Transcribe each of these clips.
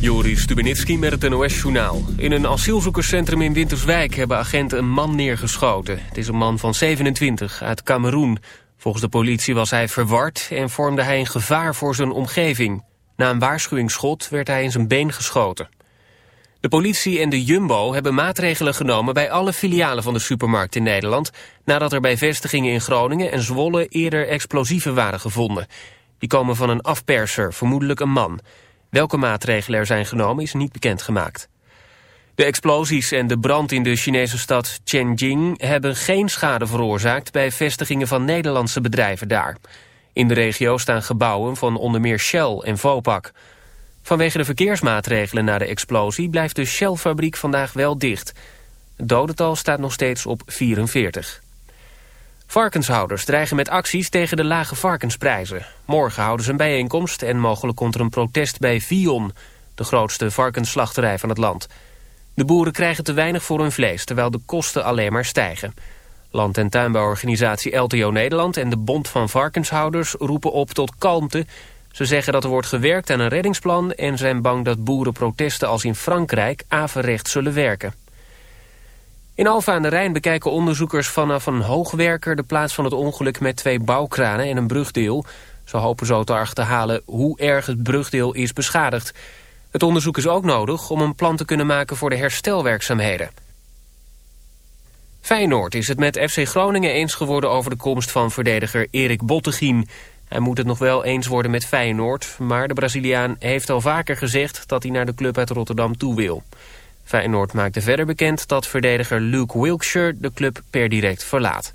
Joris Stubenitski met het NOS-journaal. In een asielzoekerscentrum in Winterswijk hebben agenten een man neergeschoten. Het is een man van 27 uit Cameroen. Volgens de politie was hij verward en vormde hij een gevaar voor zijn omgeving. Na een waarschuwingsschot werd hij in zijn been geschoten. De politie en de Jumbo hebben maatregelen genomen bij alle filialen van de supermarkt in Nederland... nadat er bij vestigingen in Groningen en Zwolle eerder explosieven waren gevonden. Die komen van een afperser, vermoedelijk een man... Welke maatregelen er zijn genomen is niet bekendgemaakt. De explosies en de brand in de Chinese stad Tianjin hebben geen schade veroorzaakt bij vestigingen van Nederlandse bedrijven daar. In de regio staan gebouwen van onder meer Shell en Vopak. Vanwege de verkeersmaatregelen na de explosie blijft de Shell-fabriek vandaag wel dicht. Het dodental staat nog steeds op 44. Varkenshouders dreigen met acties tegen de lage varkensprijzen. Morgen houden ze een bijeenkomst en mogelijk komt er een protest bij Vion... de grootste varkensslachterij van het land. De boeren krijgen te weinig voor hun vlees, terwijl de kosten alleen maar stijgen. Land- en tuinbouworganisatie LTO Nederland en de Bond van Varkenshouders roepen op tot kalmte. Ze zeggen dat er wordt gewerkt aan een reddingsplan... en zijn bang dat boerenprotesten als in Frankrijk averecht zullen werken. In Alfa aan de Rijn bekijken onderzoekers vanaf een hoogwerker... de plaats van het ongeluk met twee bouwkranen en een brugdeel. Ze hopen zo te achterhalen hoe erg het brugdeel is beschadigd. Het onderzoek is ook nodig om een plan te kunnen maken voor de herstelwerkzaamheden. Feyenoord is het met FC Groningen eens geworden over de komst van verdediger Erik Bottegien. Hij moet het nog wel eens worden met Feyenoord, maar de Braziliaan heeft al vaker gezegd dat hij naar de club uit Rotterdam toe wil. Feyenoord maakte verder bekend dat verdediger Luke Wilkshire de club per direct verlaat.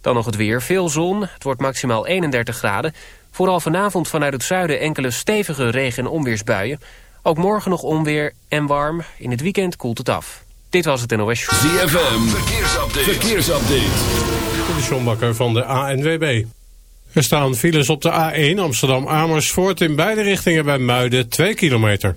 Dan nog het weer. Veel zon. Het wordt maximaal 31 graden. Vooral vanavond vanuit het zuiden enkele stevige regen- en onweersbuien. Ook morgen nog onweer en warm. In het weekend koelt het af. Dit was het NOS Show. ZFM. Verkeersupdate. Verkeersupdate. De Sjombakker van de ANWB. Er staan files op de A1 Amsterdam-Amersfoort in beide richtingen bij Muiden 2 kilometer.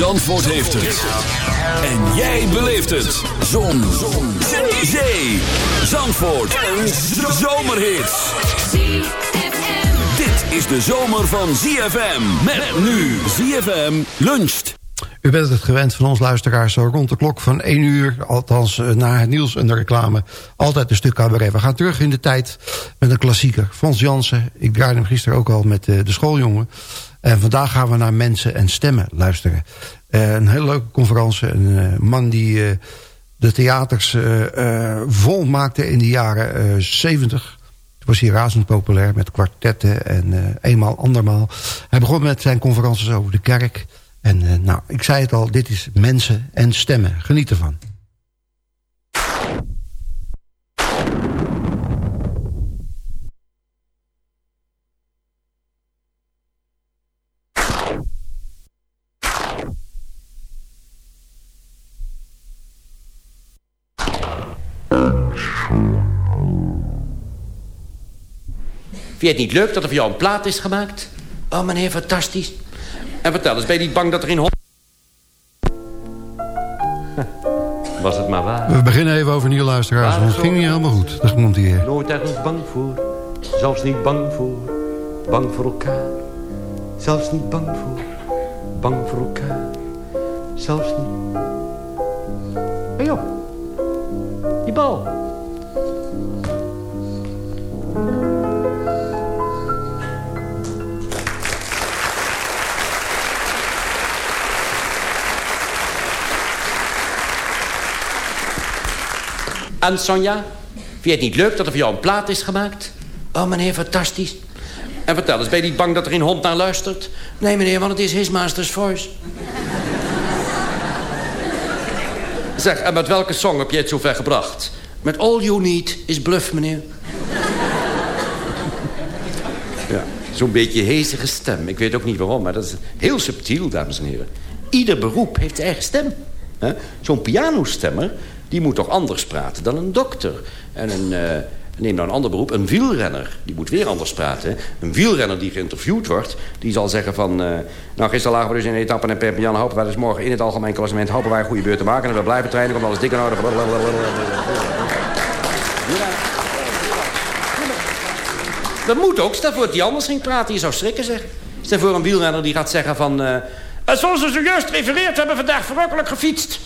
Zandvoort heeft het. En jij beleeft het. Zon. Zon. Zee. Zandvoort. Een zomerhit. Dit is de zomer van ZFM. Met nu ZFM luncht. U bent het gewend van ons luisteraars zo rond de klok van 1 uur... althans eh, na het nieuws en de reclame, altijd een stuk cabaret. We gaan terug in de tijd met een klassieker. Frans Jansen, ik draaide hem gisteren ook al met de, de schooljongen. En vandaag gaan we naar mensen en stemmen luisteren. Uh, een hele leuke conferentie. Een uh, man die uh, de theaters vol maakte in de jaren 70. Toen was hij razend populair met kwartetten en eenmaal andermaal. Hij begon met zijn conferences over de kerk. En nou, ik zei het al, dit is mensen en stemmen. Geniet ervan. Je het niet leuk dat er voor jou een plaat is gemaakt? Oh, meneer, fantastisch. En vertel eens, ben je niet bang dat er in Holland... Was het maar waar. We beginnen even over nieuw luisteraars, want het ging niet helemaal goed. Daar komt hij weer. Nooit ergens bang voor, zelfs niet bang voor, bang voor elkaar. Zelfs niet bang voor, bang voor elkaar. Zelfs niet... Hé joh, die bal. En Sonja, vind je het niet leuk dat er voor jou een plaat is gemaakt? Oh, meneer, fantastisch. En vertel eens, ben je niet bang dat er een hond naar luistert? Nee, meneer, want het is His Master's Voice. zeg, en met welke song heb je het zover gebracht? Met All You Need is Bluff, meneer. ja, zo'n beetje hezige stem. Ik weet ook niet waarom, maar dat is heel subtiel, dames en heren. Ieder beroep heeft zijn eigen stem. Zo'n pianostemmer, die moet toch anders praten dan een dokter. En een, uh, neem nou een ander beroep, een wielrenner. Die moet weer anders praten. Een wielrenner die geïnterviewd wordt, die zal zeggen van... Uh, nou, gisteren lagen we dus in etappe en Perpignan. Hopen wij dus morgen in het algemeen klassement... hopen wij een goede beurt te maken. En we blijven trainen, komt alles dik in orde. Dat moet ook. Stel voor dat die anders ging praten. Je zou schrikken, zeg. Stel voor een wielrenner die gaat zeggen van... Uh, zoals we zojuist refereerd hebben vandaag verrukkelijk gefietst.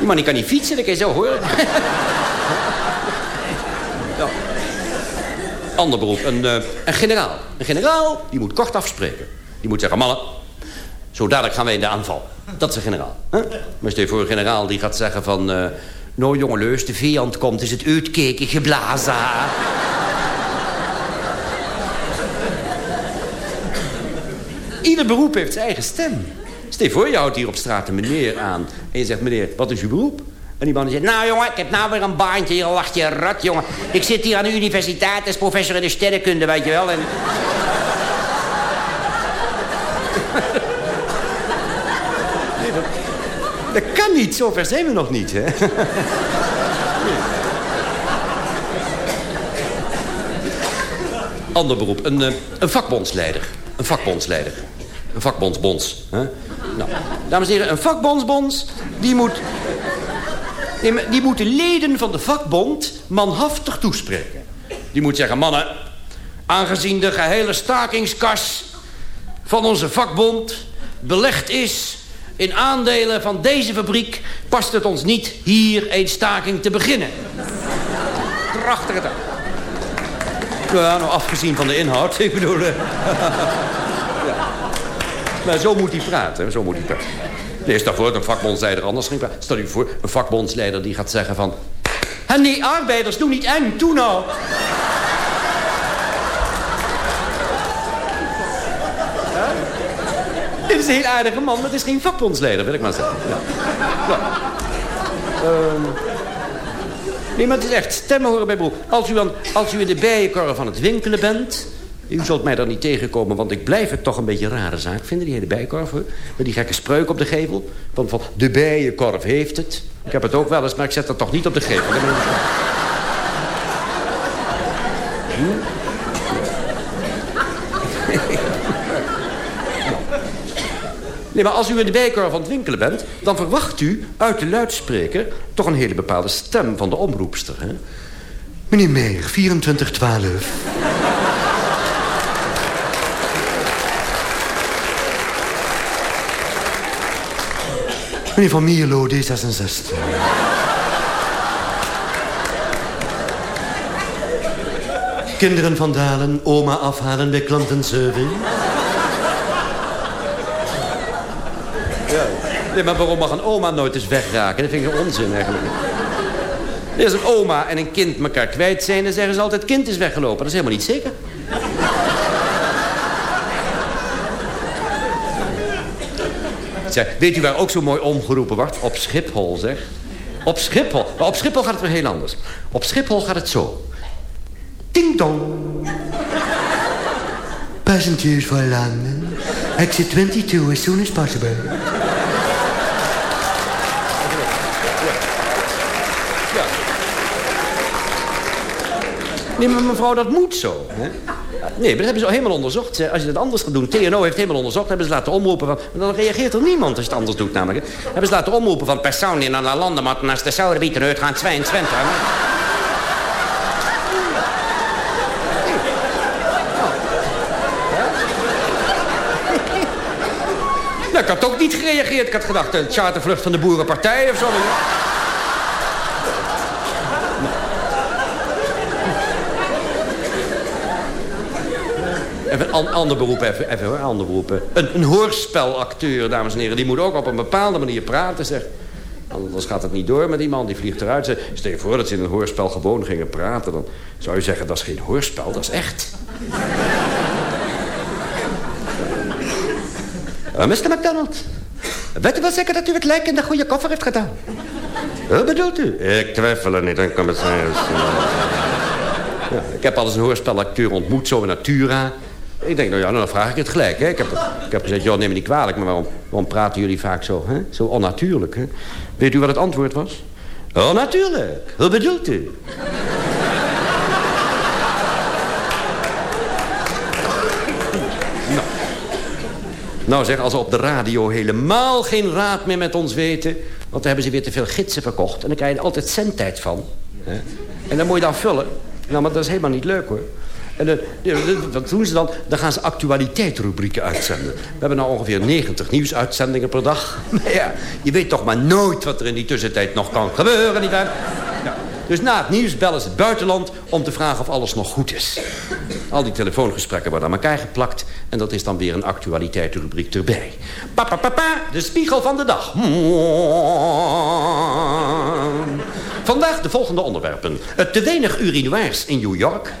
Die man die kan niet fietsen, dat kan je zo horen. Ander beroep, een, uh, een generaal. Een generaal, die moet kort afspreken. Die moet zeggen, mannen, zo dadelijk gaan wij in de aanval. Dat is een generaal. Hè? Maar stel voor een generaal die gaat zeggen van... Uh, nou jongelui, de vijand komt, is het uitkeken geblazen. Ieder beroep heeft zijn eigen stem. Stel voor, je houdt hier op straat een meneer aan. En je zegt, meneer, wat is uw beroep? En die man zegt, nou jongen, ik heb nou weer een baantje. Hier lacht je rat, jongen. Ik zit hier aan de universiteit als professor in de sterrenkunde, weet je wel. En... dat, kan niet, zover zijn we nog niet, hè. Ander beroep, een, eh, een vakbondsleider. Een vakbondsleider. Een vakbondsbonds. Hè? Nou, dames en heren, een vakbondsbonds... die moet... Die moet de leden van de vakbond manhaftig toespreken. Die moet zeggen, mannen... aangezien de gehele stakingskas van onze vakbond belegd is... in aandelen van deze fabriek... past het ons niet hier een staking te beginnen. Prachtige taal. Nou, afgezien van de inhoud. Ik bedoel... Maar zo moet hij praten, zo moet hij praten. Nee, stel voor dat een vakbondsleider anders ging praten. Stel je voor, een vakbondsleider die gaat zeggen van... En nee, arbeiders, doe niet eng, doe nou. Dit is een heel aardige man, maar het is geen vakbondsleider, wil ik maar zeggen. Ja. Um... Nee, maar het is echt stemmen horen bij broer. Als u, dan, als u in de bijenkorf van het winkelen bent... U zult mij daar niet tegenkomen, want ik blijf het toch een beetje een rare zaak vinden. Die hele bijenkorf, hoor. Met die gekke spreuk op de gevel. Van, van de bijenkorf heeft het. Ik heb het ook wel eens, maar ik zet dat toch niet op de gevel. Hm? Nee, maar als u in de bijenkorf aan het winkelen bent... dan verwacht u uit de luidspreker... toch een hele bepaalde stem van de omroepster, hè? Meneer Meijer, 2412. Meneer Van Mierlo, D66. Kinderen van Dalen, oma afhalen bij klantenservice. Ja. Nee, maar waarom mag een oma nooit eens wegraken? Dat vind ik onzin eigenlijk. Als een oma en een kind elkaar kwijt zijn... dan zeggen ze altijd, kind is weggelopen. Dat is helemaal niet zeker. Weet u waar ook zo mooi omgeroepen wordt? Op Schiphol, zeg. Op Schiphol. Maar op Schiphol gaat het weer heel anders. Op Schiphol gaat het zo. Ding dong. Passengers for London. Exit 22 as soon as possible. Nee, maar mevrouw, dat moet zo. Hè? Nee, maar dat hebben ze al helemaal onderzocht. Als je dat anders gaat doen, TNO heeft helemaal onderzocht... hebben ze laten omroepen van... dan reageert er niemand als je het anders doet namelijk. Hebben ze laten omroepen van persoon die naar de landen... maar de Sauerbieten uitgaan, 22. Nou, ik had ook niet gereageerd. Ik had gedacht, een chartervlucht van de Boerenpartij of zo. Even een ander beroep, even, even hoor, ander beroep. Een, een hoorspelacteur, dames en heren, die moet ook op een bepaalde manier praten, zeg. Anders gaat het niet door met iemand, die vliegt eruit. Stel je voor dat ze in een hoorspel gewoon gingen praten... dan zou je zeggen, dat is geen hoorspel, dat is echt. uh, Mr. McDonald, weet u wel zeker dat u het lijk in de goede koffer heeft gedaan? Wat bedoelt u? Ik twijfel er niet aan, commissaris. Ja, ik heb al eens een hoorspelacteur ontmoet, zo in Natura. Ik denk, nou ja, nou, dan vraag ik het gelijk. Hè. Ik, heb, ik heb gezegd, joh, neem me niet kwalijk... maar waarom, waarom praten jullie vaak zo, hè? zo onnatuurlijk? Hè? Weet u wat het antwoord was? Oh, natuurlijk. Hoe bedoelt u? nou. nou zeg, als ze op de radio helemaal geen raad meer met ons weten... want dan hebben ze weer te veel gidsen verkocht... en dan krijg je er altijd zendtijd van. Hè? En dan moet je dan vullen. Nou, maar dat is helemaal niet leuk, hoor. En wat doen ze dan? Dan gaan ze actualiteitsrubrieken uitzenden. We hebben nou ongeveer 90 nieuwsuitzendingen per dag. Maar ja, je weet toch maar nooit wat er in die tussentijd nog kan gebeuren, nietwaar? Ja. Dus na het nieuws bellen ze het buitenland om te vragen of alles nog goed is. Al die telefoongesprekken worden aan elkaar geplakt... en dat is dan weer een actualiteitsrubriek erbij. Papa, papa, de spiegel van de dag. Vandaag de volgende onderwerpen. Te weinig urinoirs in New York.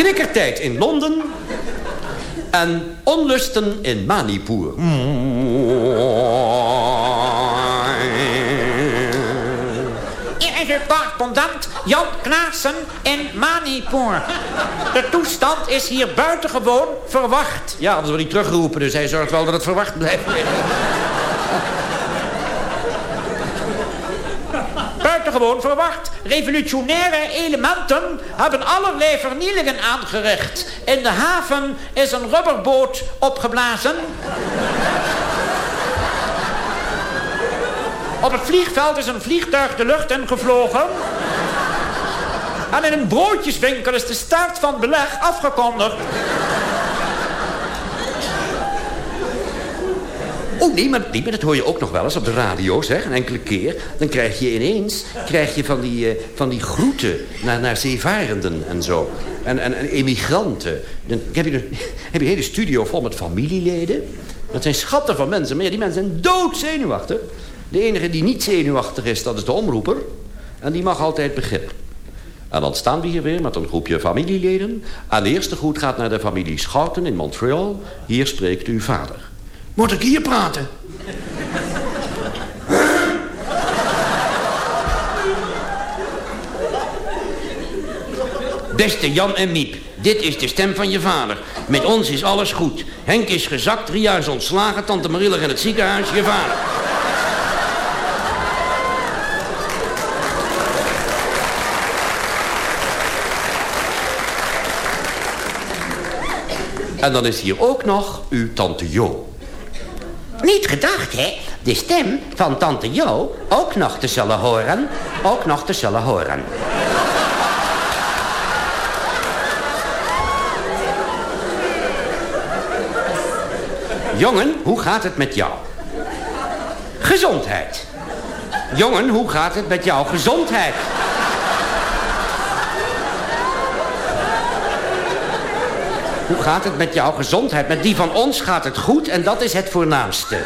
Knikkertijd in Londen. En onlusten in Manipur. Uw correspondent Jan Klaassen in Manipur. De toestand is hier buitengewoon verwacht. Ja, anders wordt hij teruggeroepen, dus hij zorgt wel dat het verwacht blijft. Buitengewoon verwacht. Revolutionaire elementen hebben allerlei vernielingen aangericht. In de haven is een rubberboot opgeblazen. Op het vliegveld is een vliegtuig de lucht in gevlogen. En in een broodjeswinkel is de start van beleg afgekondigd. Oh, nee maar, dat hoor je ook nog wel eens op de radio, zeg. Een enkele keer. Dan krijg je ineens krijg je van, die, uh, van die groeten naar, naar zeevarenden en zo. En, en, en emigranten. Dan heb je, heb je hele studio vol met familieleden. Dat zijn schatten van mensen. Maar die mensen zijn doodzenuwachtig. De enige die niet zenuwachtig is, dat is de omroeper. En die mag altijd beginnen. En dan staan we hier weer met een groepje familieleden. En de eerste groet gaat naar de familie Schouten in Montreal. Hier spreekt uw vader. Moet ik hier praten? Beste Jan en Miep, dit is de stem van je vader. Met ons is alles goed. Henk is gezakt, drie jaar is ontslagen, tante Marie in het ziekenhuis, je vader. En dan is hier ook nog uw tante Jo. Niet gedacht, hè? De stem van tante Jo ook nog te zullen horen. Ook nog te zullen horen. Jongen, hoe gaat het met jou? Gezondheid. Jongen, hoe gaat het met jou? Gezondheid. Hoe gaat het met jouw gezondheid? Met die van ons gaat het goed en dat is het voornaamste.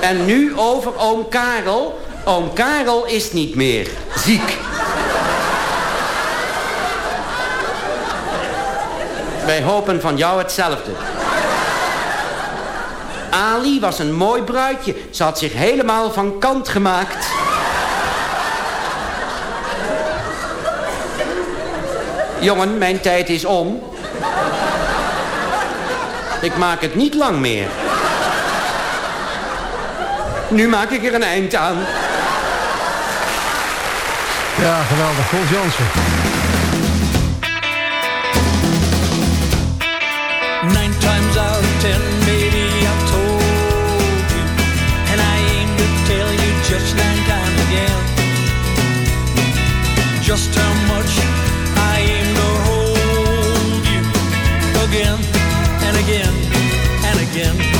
En nu over oom Karel. Oom Karel is niet meer ziek. Wij hopen van jou hetzelfde. Ali was een mooi bruidje. Ze had zich helemaal van kant gemaakt. Jongen, mijn tijd is om. Ik maak het niet lang meer. Nu maak ik er een eind aan. Ja, geweldig. Paul Jansen. Again and again.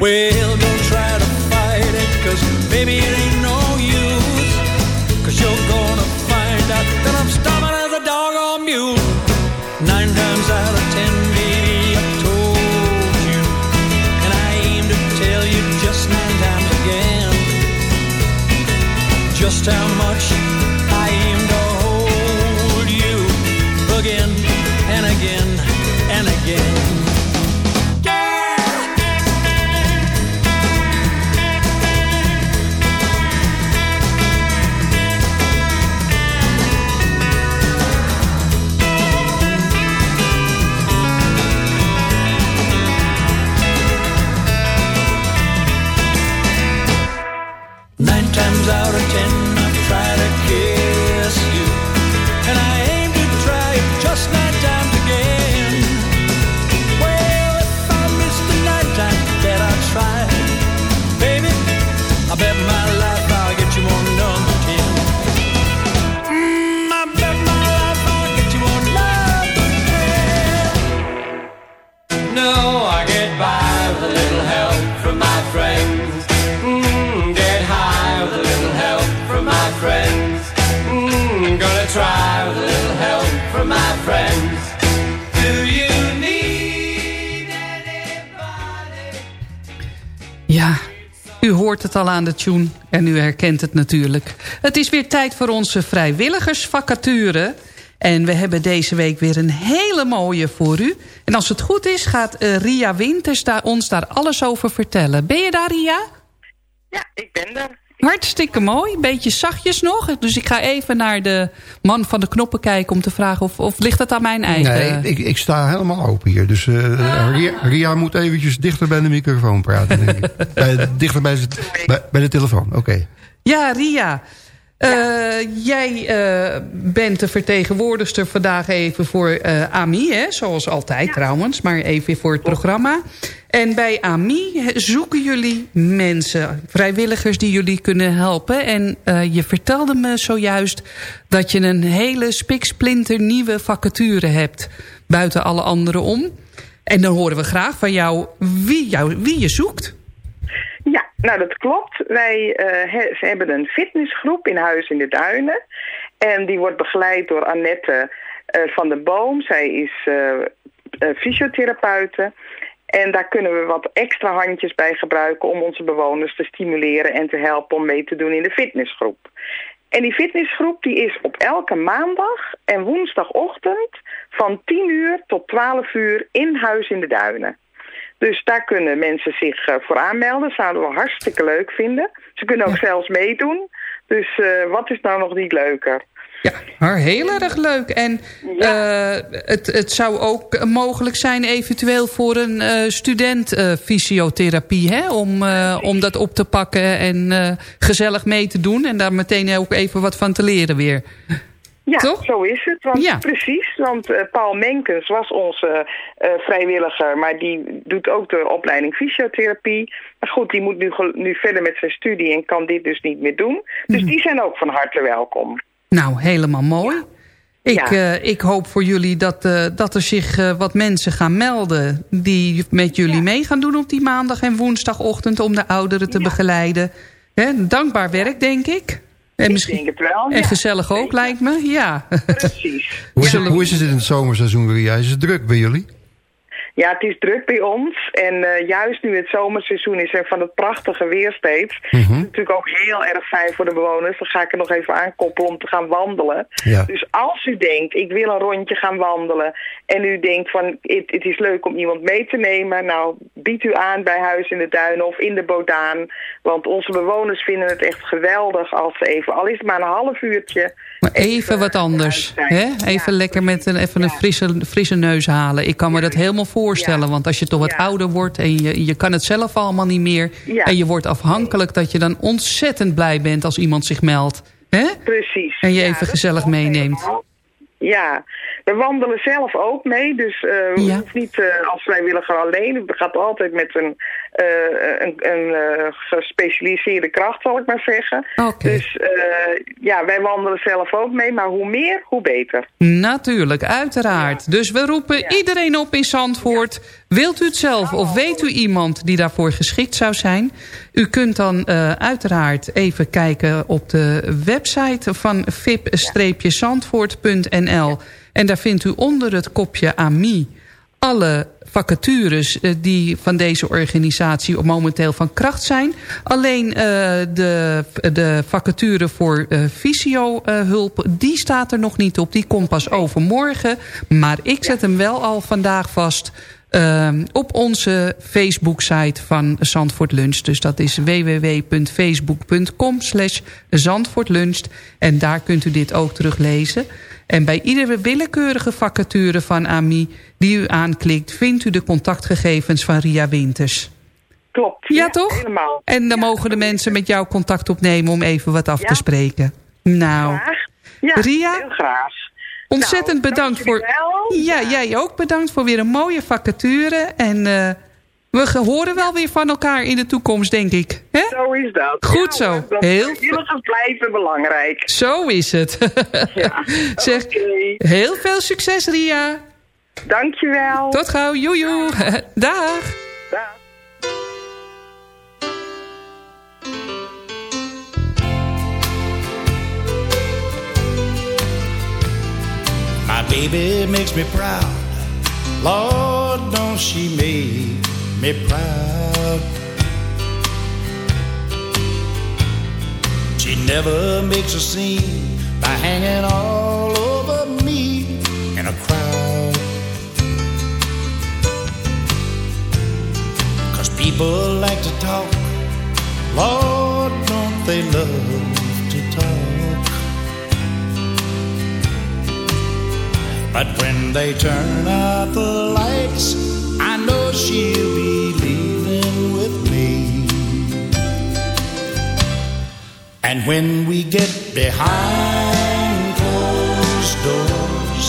Well, don't try to fight it, cause baby, it ain't no use. Cause you're gonna find out that I'm stubborn as a dog or mule. Nine times out of ten, baby, I've told you. And I aim to tell you just nine times again. Just how much de tune en u herkent het natuurlijk. Het is weer tijd voor onze vrijwilligersvacature. En we hebben deze week weer een hele mooie voor u. En als het goed is, gaat eh, Ria Winters daar, ons daar alles over vertellen. Ben je daar, Ria? Ja, ik ben er. Hartstikke mooi. Beetje zachtjes nog. Dus ik ga even naar de man van de knoppen kijken... om te vragen of, of ligt het aan mijn eigen... Nee, ik, ik sta helemaal open hier. Dus eh, Ria, Ria moet eventjes dichter bij de microfoon praten. Denk ik. bij, dichter bij, bij de telefoon, oké. Ja, Ria. Eh, jij eh, bent de vertegenwoordigster vandaag even voor eh, AMI, hè? zoals altijd trouwens, maar even voor het programma. En bij AMI zoeken jullie mensen, vrijwilligers die jullie kunnen helpen. En eh, je vertelde me zojuist dat je een hele spiksplinter nieuwe vacature hebt, buiten alle andere om. En dan horen we graag van jou wie, jou, wie je zoekt. Nou dat klopt. Wij eh, ze hebben een fitnessgroep in Huis in de Duinen. En die wordt begeleid door Annette eh, van der Boom. Zij is eh, fysiotherapeute. En daar kunnen we wat extra handjes bij gebruiken om onze bewoners te stimuleren en te helpen om mee te doen in de fitnessgroep. En die fitnessgroep die is op elke maandag en woensdagochtend van 10 uur tot 12 uur in Huis in de Duinen. Dus daar kunnen mensen zich eh, voor aanmelden. Zouden we hartstikke leuk vinden. Ze kunnen ook zelfs meedoen. Dus eh, wat is nou nog niet leuker? Ja, maar heel erg leuk. En eh, het, het zou ook mogelijk zijn eventueel voor een eh, student fysiotherapie... Hè? Om, om dat op te pakken en gezellig mee te doen... en daar meteen ook even wat van te leren weer. Ja, Toch? zo is het. Want, Ja. Precies, want eh, Paul Menkens was onze eh, vrijwilliger, maar die doet ook de opleiding fysiotherapie. Maar goed, die moet nu, nu verder met zijn studie en kan dit dus niet meer doen. Dus die zijn ook van harte welkom. Nou, helemaal mooi. Ik, Ja. eh, ik hoop voor jullie dat, dat er zich wat mensen gaan melden... die met jullie mee gaan doen op die maandag en woensdagochtend... om de ouderen te begeleiden. Hè, dankbaar werk, denk ik. En, Ik misschien, denk het wel. en ja. gezellig ook, lijkt me. Ja. Precies. Hoe is, Ja. het, hoe is het in het zomerseizoen, Maria? Is het druk bij jullie? Ja, het is druk bij ons. En eh, juist nu het zomerseizoen is en van het prachtige weer steeds... Mhm. is het natuurlijk ook heel erg fijn voor de bewoners. Dan ga ik er nog even aankoppelen om te gaan wandelen. Ja. Dus als u denkt, ik wil een rondje gaan wandelen... en u denkt van, het, het is leuk om iemand mee te nemen... nou, bied u aan bij Huis in de Duinen of in de Bodaan. Want onze bewoners vinden het echt geweldig als ze even... al is het maar een half uurtje... Maar even wat anders. Hè? Even lekker met een, even een frisse, frisse neus halen. Ik kan me dat helemaal voorstellen. Want als je toch wat ouder wordt en je, je kan het zelf allemaal niet meer. En je wordt afhankelijk dat je dan ontzettend blij bent als iemand zich meldt. Hè? Precies. En je even gezellig meeneemt. Ja, we wandelen zelf ook mee. Dus eh we Ja. hoeven niet eh, als vrijwilliger alleen. We gaan altijd met een, eh, een, een gespecialiseerde kracht, zal ik maar zeggen. Oké. Dus ja, wij wandelen zelf ook mee. Maar hoe meer, hoe beter. Natuurlijk, uiteraard. Dus we roepen Ja. iedereen op in Zandvoort. Wilt u het zelf of weet u iemand die daarvoor geschikt zou zijn? U kunt dan eh, uiteraard even kijken op de website van vip-zandvoort.nl. En daar vindt u onder het kopje AMI alle vacatures eh, die van deze organisatie momenteel van kracht zijn. Alleen eh, de, de vacature voor fysiohulp, die staat er nog niet op. Die komt pas overmorgen. Maar ik zet hem wel al vandaag vast eh, op onze Facebook-site van Zandvoort Lunch. Dus dat is www.facebook.com slash Zandvoort En daar kunt u dit ook teruglezen. En bij iedere willekeurige vacature van AMI die u aanklikt... vindt u de contactgegevens van Ria Winters. Klopt. Ja, toch? Helemaal. En dan Ja, mogen de mensen met jou contact opnemen om even wat af Ja. te spreken. Nou, Ria? heel graag. Ontzettend Nou, bedankt dank voor... wel. Ja, jij ook bedankt voor weer een mooie vacature. En eh, we horen wel weer van elkaar in de toekomst, denk ik. Zo is dat. Goed Ja, zo. dat Heel- vrijwilligers blijven belangrijk. Zo is het. Ja. zeg, heel veel succes, Ria. Dankjewel. Tot gauw, joejoe. Dag. Dag. Baby makes me proud. Lord, don't she make me proud? She never makes a scene by hanging all over me in a crowd. Cause people like to talk. Lord, don't they love But when they turn out the lights, I know she'll be leaving with me. And when we get behind closed doors,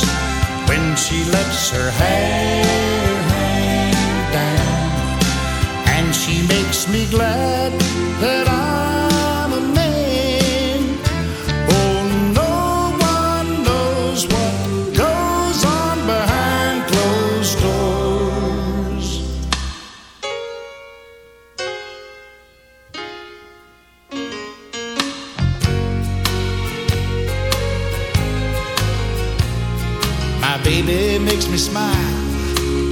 when she lets her hair hang down, and she makes me glad makes me smile.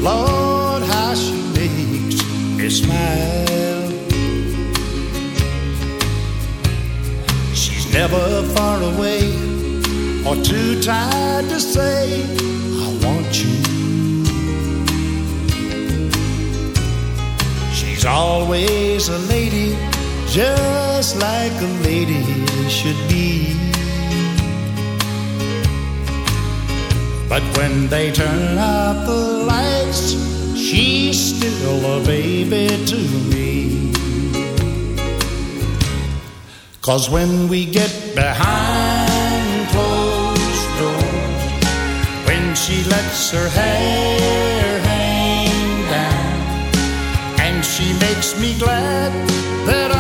Lord, how she makes me smile. She's never far away or too tired to say, I want you. She's always a lady, just like a lady should be. But when they turn out the lights, she's still a baby to me. Cause when we get behind closed doors, when she lets her hair hang down, and she makes me glad that I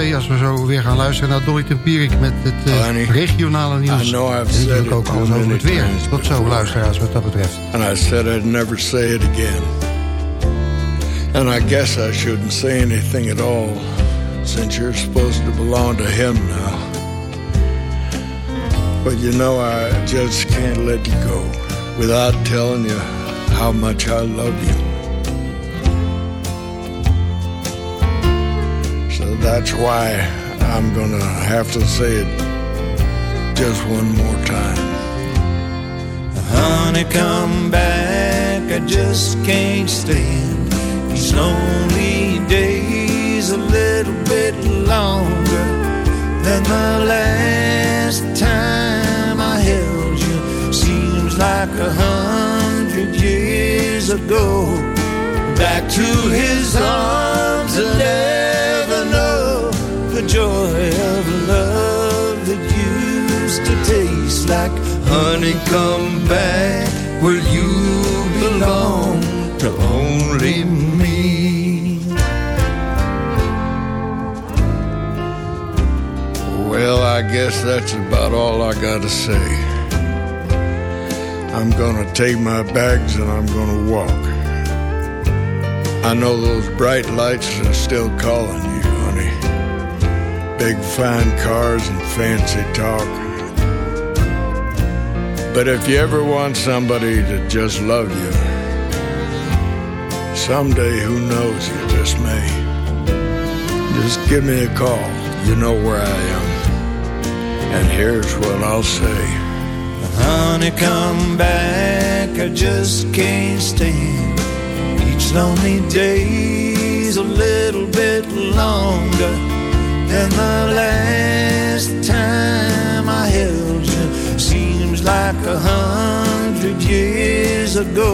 twee... als we zo weer gaan luisteren naar Dolly Tempierik... met het Honey, regionale nieuws. En natuurlijk ook alles over het weer. Tot zo, luisteraars, wat dat betreft. And I said I'd never say it again. And I guess I shouldn't say anything at all, since you're supposed to belong to him now. But you know, I just can't let you go without telling you how much I love you. That's why I'm gonna have to say it just one more time. Honey, come back, I just can't stand these lonely days a little bit longer than the last time I held you. Seems like a hundred years ago. Back to his arms the joy of love that used to taste like honey. Come back where you belong to only me. Well, I guess that's about all I gotta say. I'm gonna take my bags and I'm gonna walk. I know those bright lights are still calling. Big fine cars and fancy talk. But if you ever want somebody to just love you, someday who knows you just may. Just give me a call. You know where I am. And here's what I'll say. Honey, come back, I just can't stand each lonely day's a little bit longer than the last time I held you. Seems like a hundred years ago.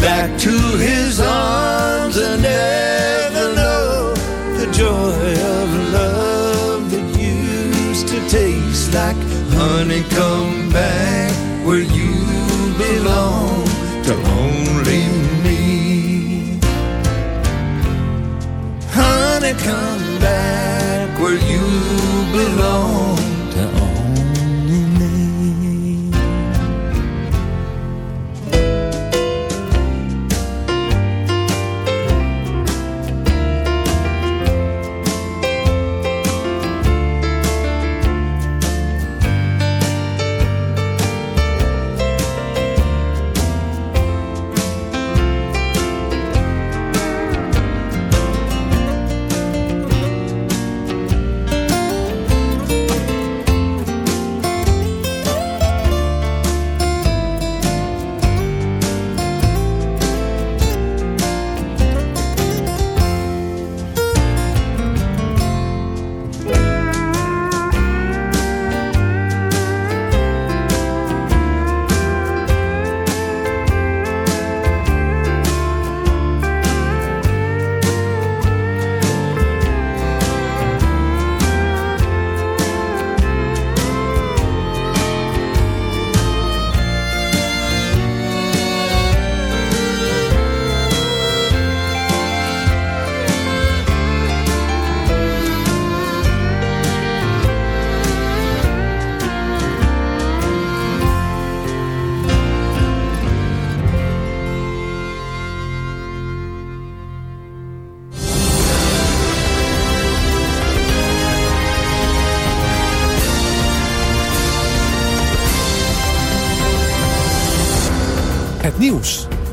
Back to his arms and never know the joy of love that used to taste like honey. Come back where you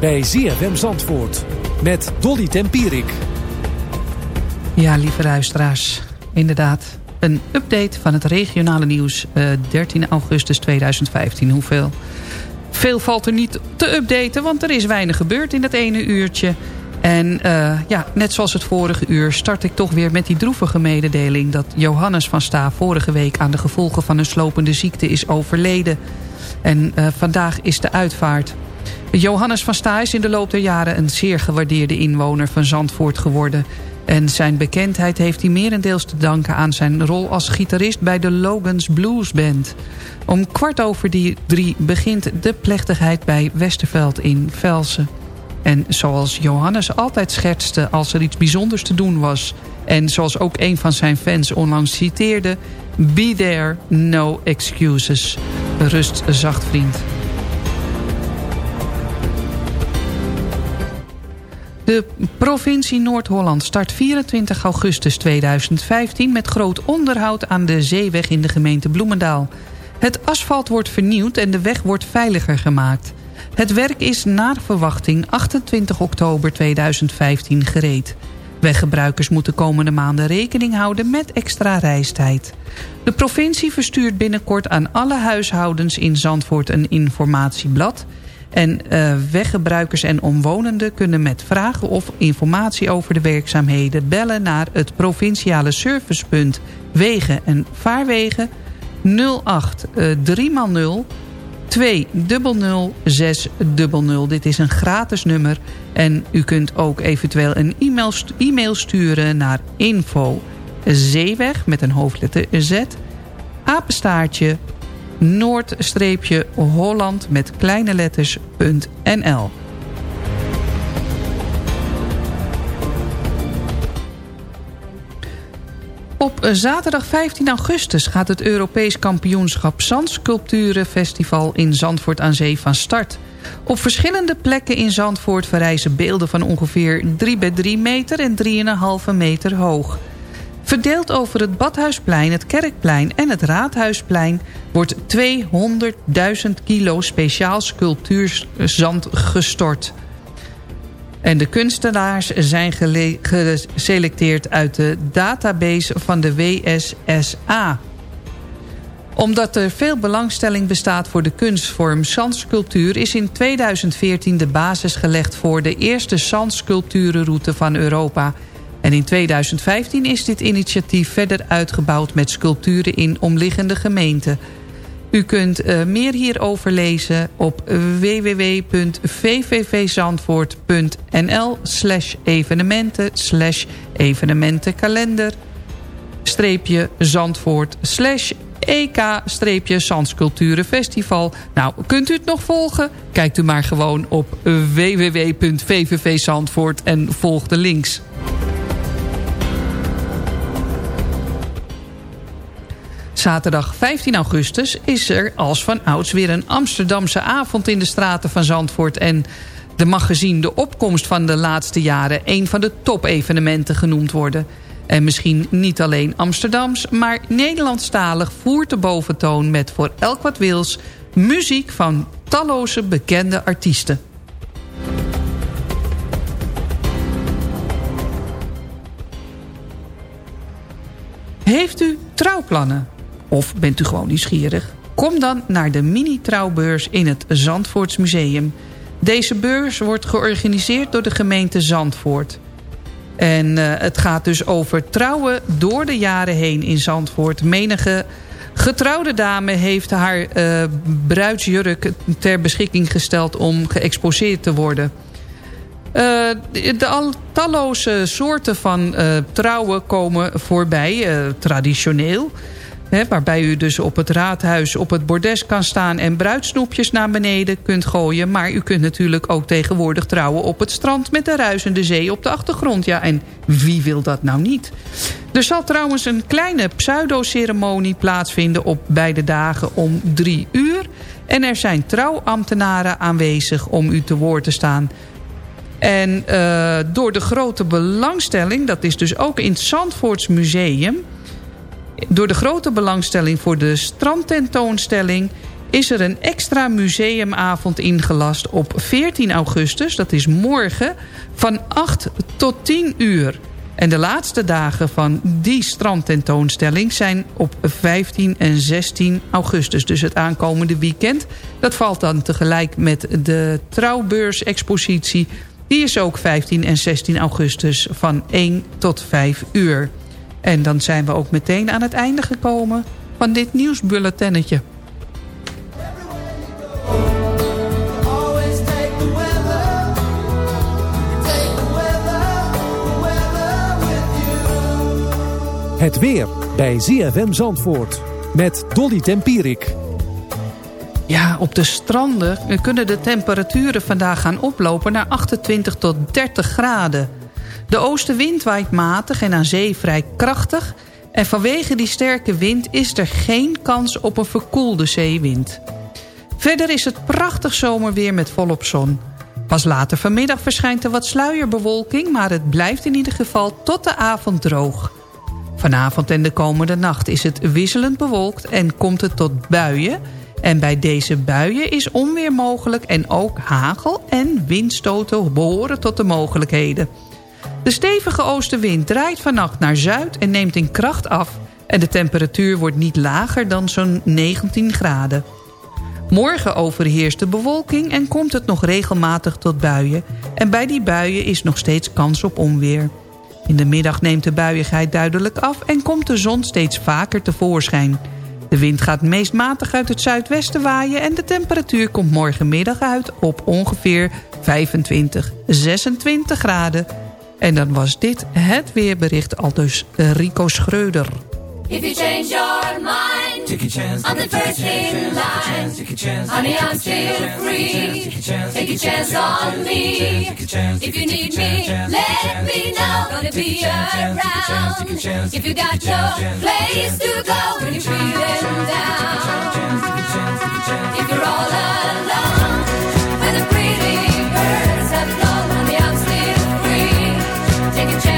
bij ZFM Zandvoort met Dolly Tempierik. Ja, lieve luisteraars, inderdaad. een update van het regionale nieuws 13 eh, augustus 2015. Hoeveel? Veel valt er niet te updaten, want er is weinig gebeurd in dat ene uurtje. En uh, ja, net zoals het vorige uur start ik toch weer met die droevige mededeling... dat Johannes van Sta vorige week aan de gevolgen van een slopende ziekte is overleden. En uh, vandaag is de uitvaart. Johannes van Sta is in de loop der jaren een zeer gewaardeerde inwoner van Zandvoort geworden... En zijn bekendheid heeft hij merendeels te danken aan zijn rol als gitarist bij de Logans Blues Band. Om kwart over die drie begint de plechtigheid bij Westerveld in Velsen. En zoals Johannes altijd schertste als er iets bijzonders te doen was... en zoals ook een van zijn fans onlangs citeerde... Be there, no excuses. Rust zacht vriend. De provincie Noord-Holland start 24 augustus 2015... met groot onderhoud aan de zeeweg in de gemeente Bloemendaal. Het asfalt wordt vernieuwd en de weg wordt veiliger gemaakt. Het werk is naar verwachting 28 oktober 2015 gereed. Weggebruikers moeten komende maanden rekening houden met extra reistijd. De provincie verstuurt binnenkort aan alle huishoudens in Zandvoort een informatieblad... En uh, weggebruikers en omwonenden kunnen met vragen of informatie over de werkzaamheden bellen naar het provinciale servicepunt Wegen en Vaarwegen 08 uh, 3 0 200 Dit is een gratis nummer en u kunt ook eventueel een e-mail, e-mail sturen naar info zeeweg met een hoofdletter Z apenstaartje noord-holland met kleine letters.nl. Op zaterdag 15 augustus gaat het Europees kampioenschap Zandsculpturenfestival in Zandvoort aan Zee van start. Op verschillende plekken in Zandvoort verrijzen beelden van ongeveer 3 bij 3 meter en 3,5 meter hoog. Verdeeld over het Badhuisplein, het Kerkplein en het Raadhuisplein... wordt 200.000 kilo speciaal sculptuurzand gestort. En de kunstenaars zijn geselecteerd uit de database van de WSSA. Omdat er veel belangstelling bestaat voor de kunstvorm zandsculptuur... is in 2014 de basis gelegd voor de eerste zandsculpturenroute van Europa... En in 2015 is dit initiatief verder uitgebouwd met sculpturen in omliggende gemeenten. U kunt uh, meer hierover lezen op www.vvvzandvoort.nl slash evenementen slash evenementenkalender streepje Zandvoort slash EK-Zandsculpturenfestival. Nou, kunt u het nog volgen? Kijkt u maar gewoon op www.vvvzandvoort en volg de links. Zaterdag 15 augustus is er als van ouds weer een Amsterdamse avond in de straten van Zandvoort. En de mag gezien de opkomst van de laatste jaren een van de top-evenementen genoemd worden. En misschien niet alleen Amsterdams, maar Nederlandstalig voert de boventoon met voor elk wat wils muziek van talloze bekende artiesten. Heeft u trouwplannen? Of bent u gewoon nieuwsgierig? Kom dan naar de mini-trouwbeurs in het Zandvoorts Museum. Deze beurs wordt georganiseerd door de gemeente Zandvoort. En uh, het gaat dus over trouwen door de jaren heen in Zandvoort. Menige getrouwde dame heeft haar uh, bruidsjurk ter beschikking gesteld om geëxposeerd te worden. Uh, de al talloze soorten van trouwen komen voorbij, traditioneel waarbij u dus op het raadhuis op het bordes kan staan... en bruidsnoepjes naar beneden kunt gooien. Maar u kunt natuurlijk ook tegenwoordig trouwen op het strand... met de ruisende zee op de achtergrond. Ja, en wie wil dat nou niet? Er zal trouwens een kleine pseudo-ceremonie plaatsvinden... op beide dagen om drie uur. En er zijn trouwambtenaren aanwezig om u te woord te staan... En uh, door de grote belangstelling, dat is dus ook in het Zandvoorts Museum... Door de grote belangstelling voor de strandtentoonstelling... is er een extra museumavond ingelast op 14 augustus. Dat is morgen van 8 tot 10 uur. En de laatste dagen van die strandtentoonstelling zijn op 15 en 16 augustus. Dus het aankomende weekend. Dat valt dan tegelijk met de Trouwbeurs-expositie. Die is ook 15 en 16 augustus van 1 tot 5 uur. En dan zijn we ook meteen aan het einde gekomen van dit nieuwsbulletennetje. Het weer bij ZFM Zandvoort met Dolly Tempierik. Ja, op de stranden kunnen de temperaturen vandaag gaan oplopen naar 28 tot 30 graden. De oostenwind waait matig en aan zee vrij krachtig... en vanwege die sterke wind is er geen kans op een verkoelde zeewind. Verder is het prachtig zomerweer met volop zon. Pas later vanmiddag verschijnt er wat sluierbewolking... maar het blijft in ieder geval tot de avond droog. Vanavond en de komende nacht is het wisselend bewolkt en komt het tot buien... En bij deze buien is onweer mogelijk en ook hagel en windstoten behoren tot de mogelijkheden. De stevige oostenwind draait vannacht naar zuid en neemt in kracht af... en de temperatuur wordt niet lager dan zo'n 19 graden. Morgen overheerst de bewolking en komt het nog regelmatig tot buien... en bij die buien is nog steeds kans op onweer. In de middag neemt de buiigheid duidelijk af en komt de zon steeds vaker tevoorschijn. De wind gaat meest matig uit het zuidwesten waaien... en de temperatuur komt morgenmiddag uit op ongeveer 25, 26 graden... En dan was dit het weerbericht al dus Rico Schreuder. If you change your mind, take a chance. I'm the first in line. Take a chance. Honey, I'm still free. Take a chance on me. If you need me, let me know. Gonna be around. If you got no place to go when you're feeling down. If you're all alone,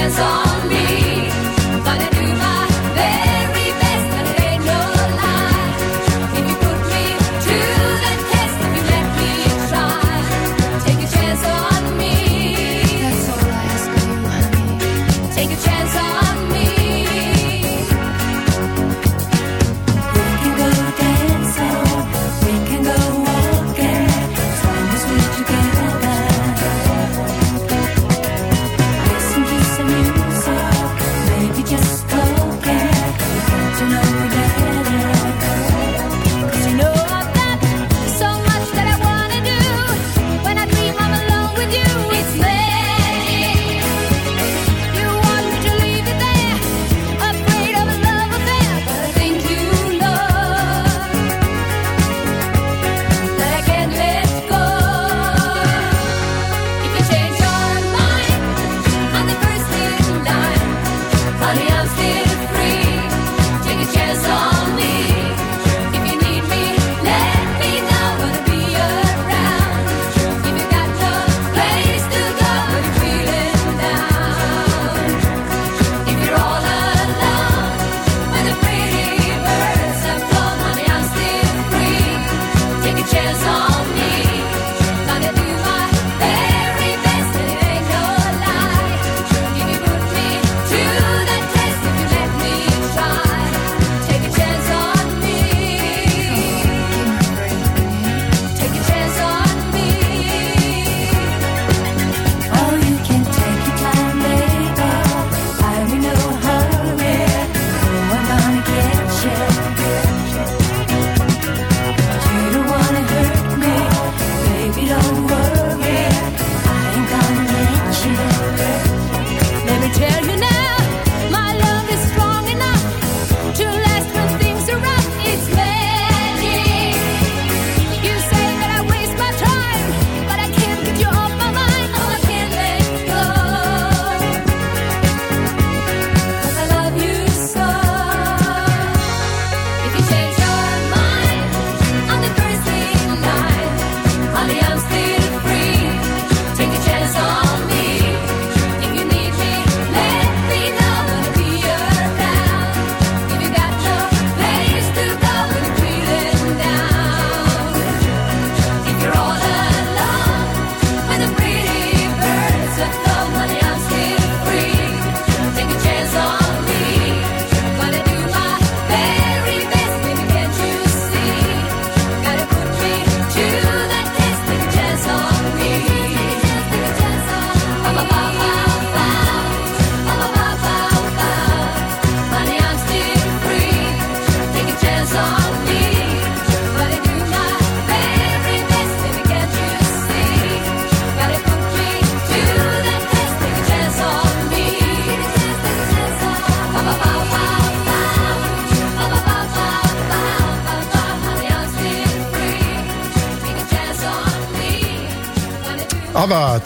Take a chance on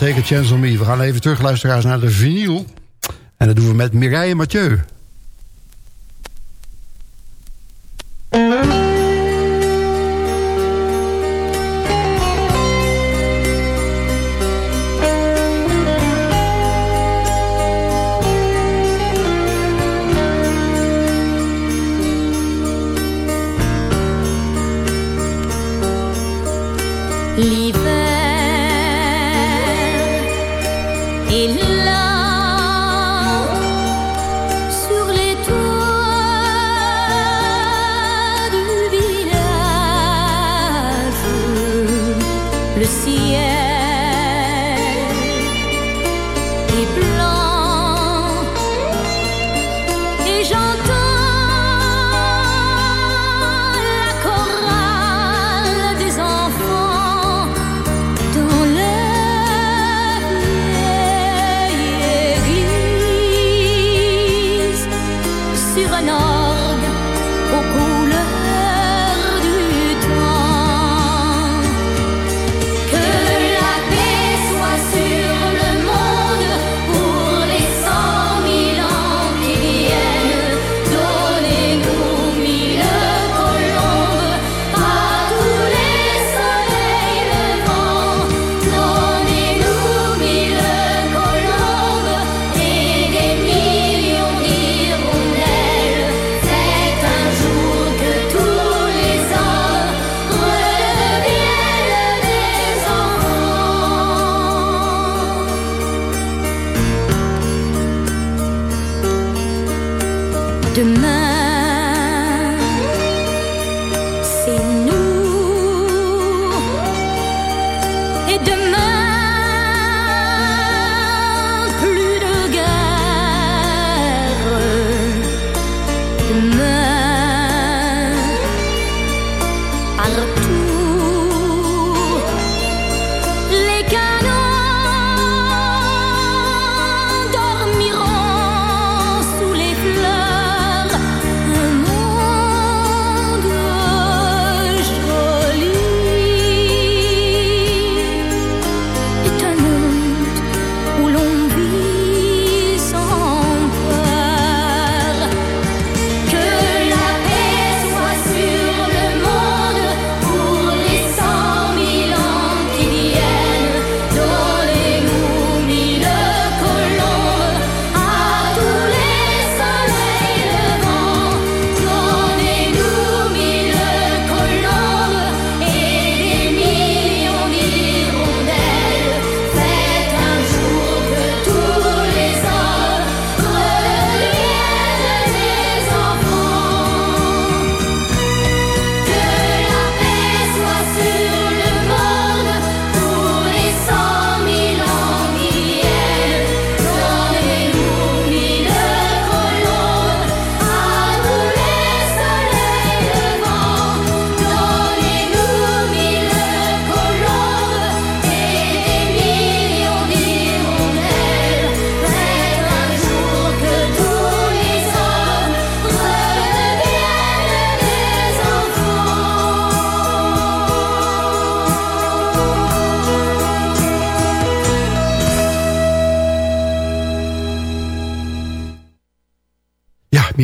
Take a Chance on Me. We gaan even terug, luisteraars, naar de vinyl. En dat doen we met Mireille Mathieu.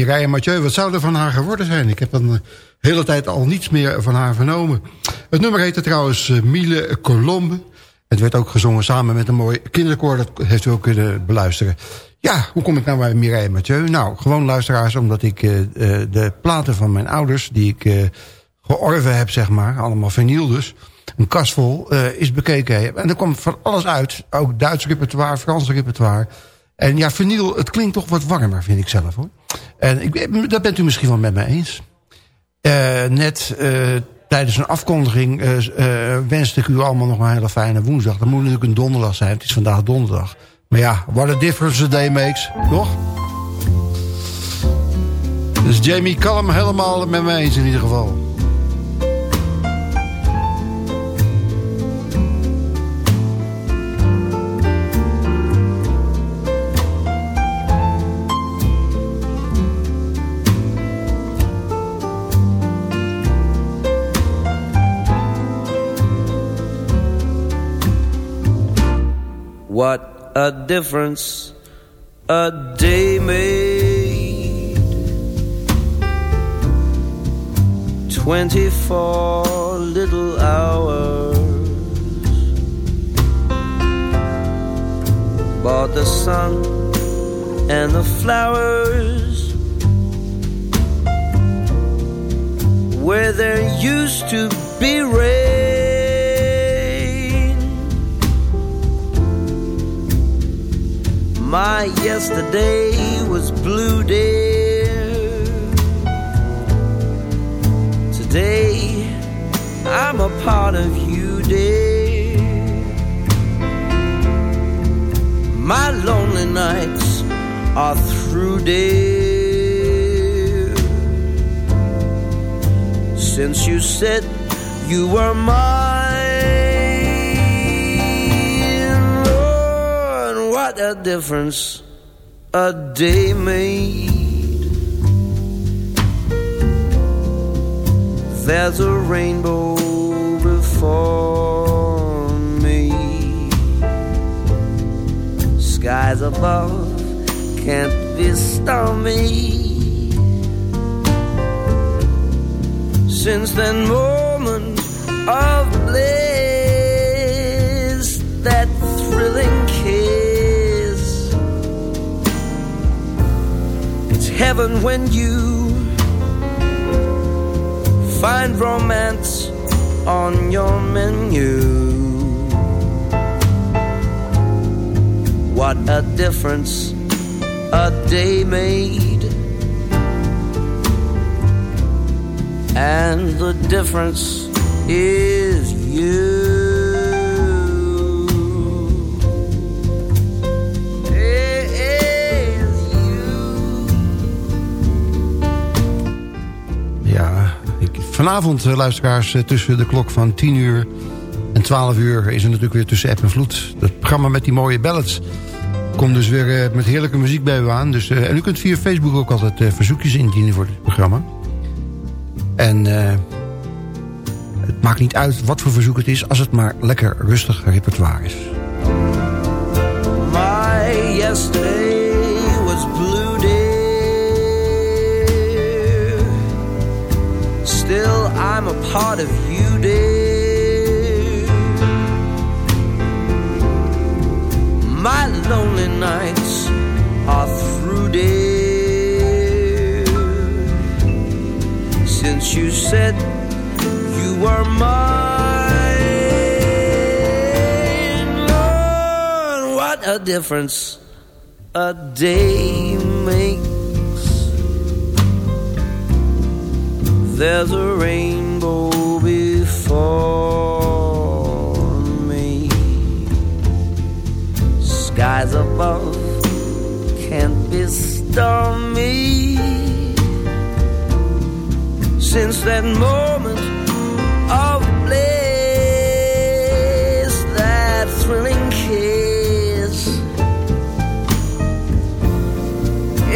Mireille Mathieu, wat zou er van haar geworden zijn? Ik heb een eh, hele tijd al niets meer van haar vernomen. Het nummer heette trouwens uh, Miele Colombe. Het werd ook gezongen samen met een mooi kinderkoor. Dat heeft u ook kunnen beluisteren. Ja, hoe kom ik nou bij Mireille Mathieu? Nou, gewoon luisteraars, omdat ik uh, de platen van mijn ouders... die ik georven heb, zeg maar, allemaal vinyl dus... een kast vol, is bekeken. En er komt van alles uit. Ook Duits repertoire, Frans repertoire... En ja, vinyl, het klinkt toch wat warmer, vind ik zelf hoor. En ik, dat bent u misschien wel met me eens. Uh, net uh, tijdens een afkondiging uh, wenste ik u allemaal nog een hele fijne woensdag. Dat moet natuurlijk een donderdag zijn, het is vandaag donderdag. Maar ja, what a difference a day makes, toch? Dus Jamie Callum helemaal met me eens in ieder geval. What a difference a day made. Twenty-four little hours bought the sun and the flowers where there used to be rain. My yesterday was blue, dear. Today I'm a part of you, dear. My lonely nights are through, dear. Since you said you were mine, what a difference a day made. There's a rainbow before me skies above can't be stormy. Since that moment of bliss, that thrilling heaven when you find romance on your menu. What a difference a day made. And the difference is you. Vanavond, eh, luisteraars, eh, tussen de klok van 10 uur en 12 uur... is er natuurlijk weer tussen app en vloed. Het programma met die mooie ballads. Komt dus weer eh, met heerlijke muziek bij u aan. Dus, en u kunt via Facebook ook altijd verzoekjes indienen voor dit programma. En het maakt niet uit wat voor verzoek het is... als het maar lekker rustig repertoire is. My yesterday I'm a part of you, dear. My lonely nights are through, dear. Since you said you were mine, Lord, what a difference a day makes. There's a rainbow before me. Skies above can't be stormy. Since that moment of bliss, that thrilling kiss.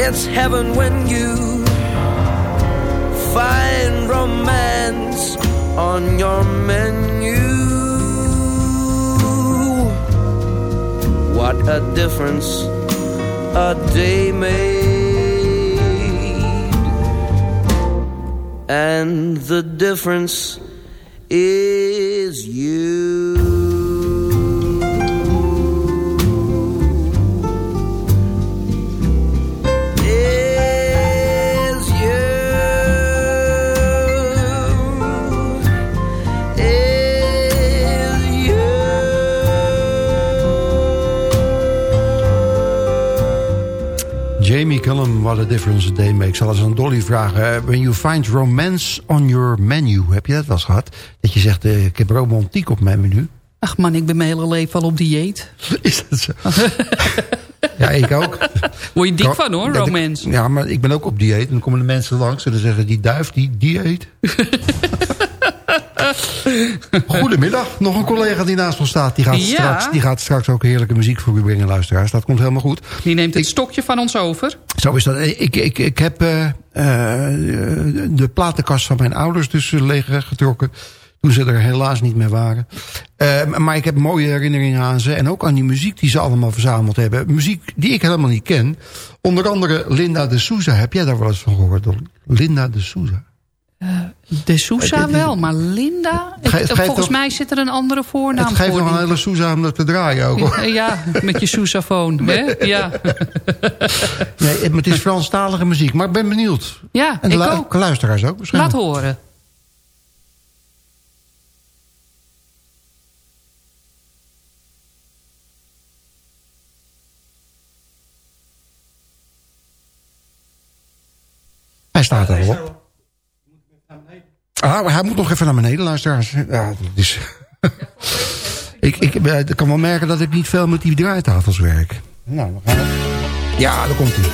It's heaven when you find romance on your menu. What a difference a day made. And the difference is you. Jamie Cullum, what a difference a day makes. Ik zal eens aan Dolly vragen. eh, When you find romance on your menu. Heb je dat wel eens gehad? Dat je zegt, eh, ik heb romantiek op mijn menu. Ach man, ik ben mijn hele leven al op dieet. Is dat zo? ja, ik ook. Word je dik van hoor, romance. Ja, maar ik ben ook op dieet. En dan komen de mensen langs en dan zeggen die duif, die dieet. Goedemiddag. Nog een collega die naast ons staat. Die gaat, Ja. straks, die gaat straks ook heerlijke muziek voor u brengen, luisteraars. Dat komt helemaal goed. Die neemt het stokje van ons over. Zo is dat. Ik, ik, ik heb eh, eh, de platenkast van mijn ouders dus leeg getrokken. Toen ze er helaas niet meer waren. Eh, maar ik heb mooie herinneringen aan ze. En ook aan die muziek die ze allemaal verzameld hebben. Muziek die ik helemaal niet ken. Onder andere Linda de Souza. Heb jij daar wel eens van gehoord? Linda de Souza. De Sousa wel, maar Linda... Het volgens toch- mij zit er een andere voornaam Het geeft voor. nog een hele Souza om dat te draaien ook. hoor. Ja, met je sousafoon. hè? Ja. Nee, het is Franstalige muziek. Maar ik ben benieuwd. ja, En de ik ook. luisteraars ook Laat waarschijnlijk. horen. Hij staat er wel op. Ah, hij moet nog even naar beneden, luisteraars. Ja, is... ik, ik, eh, ik kan wel merken dat ik niet veel met die draaitafels werk. Nou, dan gaan. Ja, daar komt hij.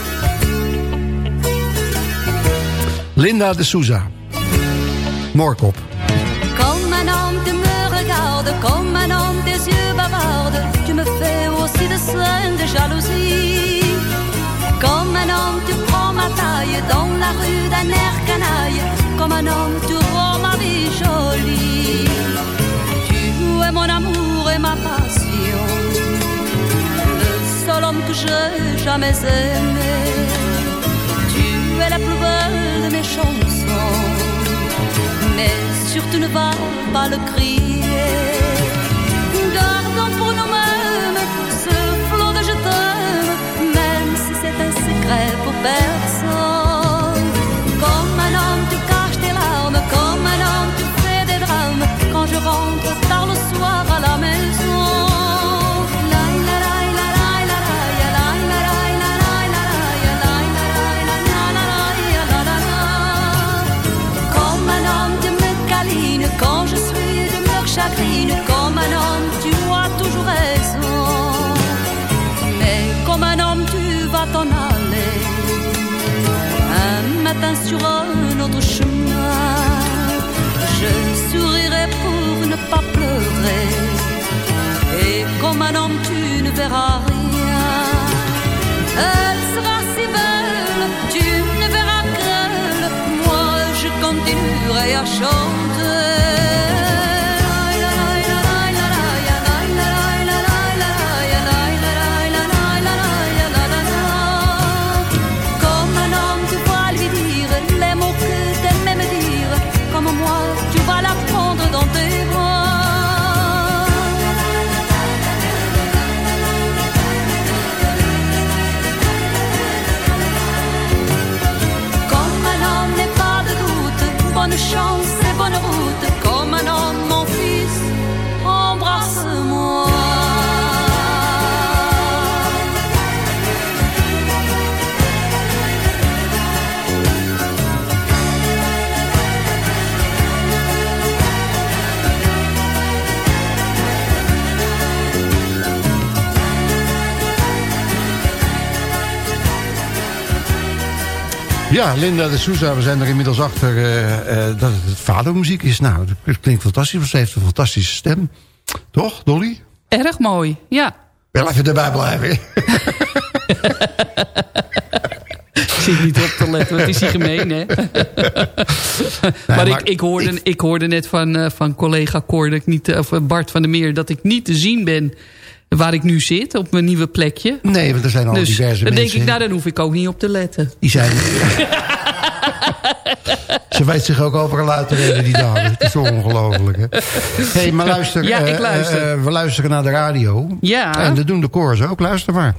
Linda de Souza. Moorkop. Comme un homme, tu me regardes, comme un homme, tes yeux bavardent. Tu me fais aussi de scènes de jalousie. Comme un homme, tu prends ma taille dans la rue d'un. Comme un homme, tu rends ma vie jolie. Tu es mon amour et ma passion. Le seul homme que j'ai jamais aimé. Tu es la plus belle de mes chansons mais surtout ne va pas le crier. Gardons pour nous-mêmes ce flot de je même si c'est un secret pour personne. je le soir à la maison. Comme un homme tu quand je suis de chagrine. Comme un homme tu as toujours raison. Mais comme un homme tu vas t'en aller. Un matin sur un autre chemin je sourirai pour ne pas pleurer. Et comme un homme, tu ne verras rien. Elle sera si belle, tu ne verras qu'elle. Moi, je continuerai à chanter. Ja, Linda de Souza, we zijn er inmiddels achter eh, eh, dat het vadermuziek is. Nou, dat klinkt fantastisch, ze heeft een fantastische stem. Toch, Dolly? Erg mooi, ja. Wel even erbij blijven. Ik zit niet op te letten, wat is hij gemeen, hè? maar, Ik, ik, hoorde, ik hoorde net van, eh, van collega Cor, dat ik niet, of Bart van der Meer... dat ik niet te zien ben waar ik nu zit, op mijn nieuwe plekje. Nee, want er zijn al dus diverse dan denk mensen. ik, nou, dan hoef ik ook niet op te letten. Die zijn... Ze weet zich ook overal uit te redden, die dame. Het is ongelooflijk, hè? hey, maar luister. Ja, ik eh, eh, we luisteren naar de radio. Ja. En dat doen de koors ook. Luister maar.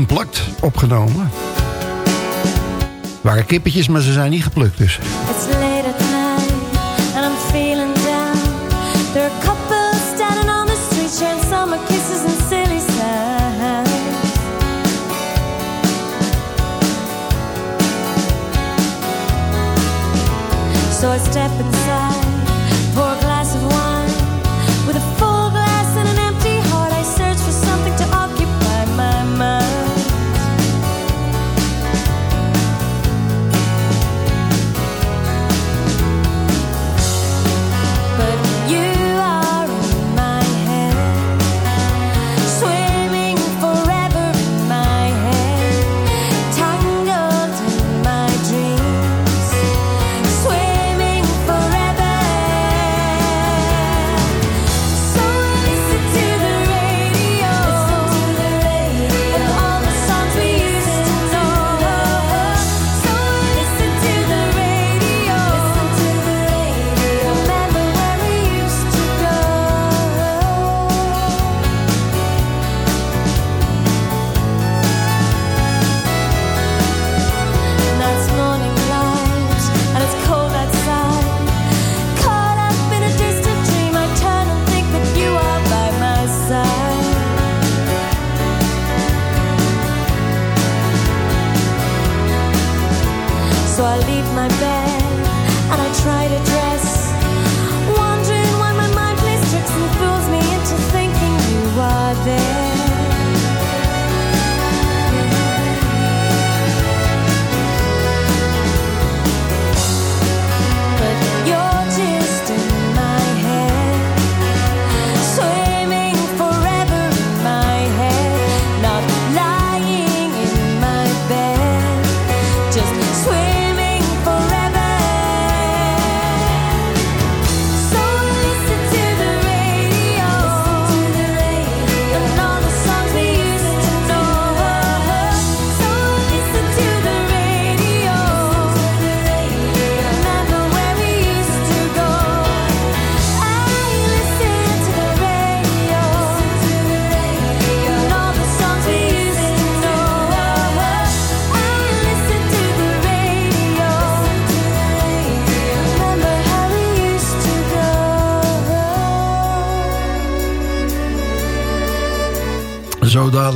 Unplugged opgenomen. Waren kippetjes, maar ze zijn niet geplukt dus. Late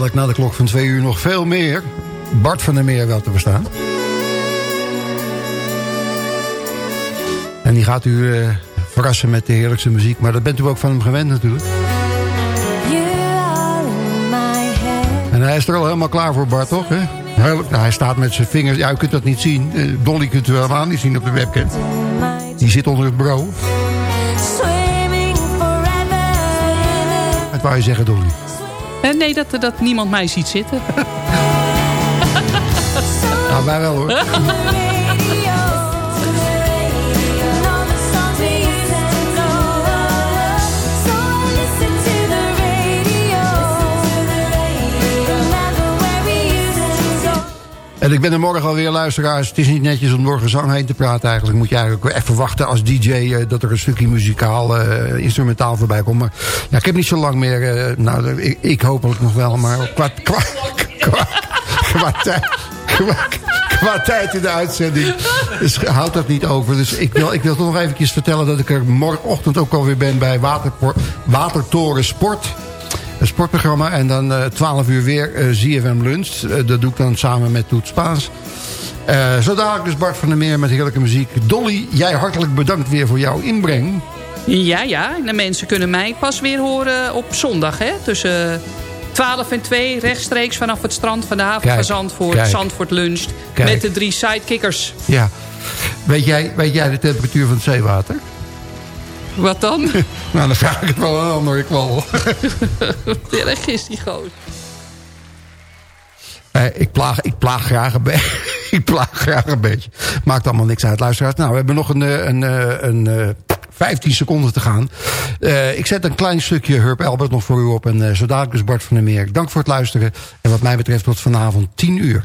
dadelijk na de klok van twee uur nog veel meer. Bart van der Meer wel te verstaan. En die gaat u uh, verrassen met de heerlijkste muziek. Maar dat bent u ook van hem gewend natuurlijk. En hij is er al helemaal klaar voor, Bart, toch? Hè? Hij, staat met zijn vingers... Ja, u kunt dat niet zien. Uh, Dolly kunt u helemaal niet zien op de webcam. Die zit onder het bureau. Wat wou je zeggen, Dolly? Uh, nee, dat, dat niemand mij ziet zitten. nou, wij wel hoor. En ik ben er morgen alweer luisteraars. Het is niet netjes om door gezang heen te praten eigenlijk. Moet je eigenlijk even wachten als DJ uh, dat er een stukje muzikaal, uh, instrumentaal voorbij komt. Maar ik heb niet zo lang meer. Uh, nou, ik, ik hopelijk nog wel, maar qua, qua, qua, qua, tijd, tijd in de uitzending dus houdt dat niet over. Dus ik wil, ik wil toch nog eventjes vertellen dat ik er morgenochtend ook alweer ben bij Waterport, Watertoren Sport sportprogramma. En dan uh, 12 uur weer ZFM Lunch. Uh, dat doe ik dan samen met Toet Spaans. Uh, zo dadelijk dus Bart van der Meer met heerlijke muziek. Dolly, jij hartelijk bedankt weer voor jouw inbreng. Ja, ja. De mensen kunnen mij pas weer horen op zondag. Hè? Tussen 12 en 2 rechtstreeks vanaf het strand van de haven kijk, van Zandvoort. Kijk, Zandvoort luncht kijk. met de drie sidekickers. Ja. Weet jij, weet jij de temperatuur van het zeewater? Wat dan? nou, dan vraag ik het wel aan een ander kwal. Erg is die goos. Eh, ik, plaag, ik, plaag graag een ik plaag graag een beetje. Maakt allemaal niks uit, luisteraars. Nou, we hebben nog een, een, een, een 15 seconden te gaan. Uh, ik zet een klein stukje Herb Albert nog voor u op. En uh, zo dadelijk dus Bart van der Meer. Dank voor het luisteren. En wat mij betreft tot vanavond 10 uur.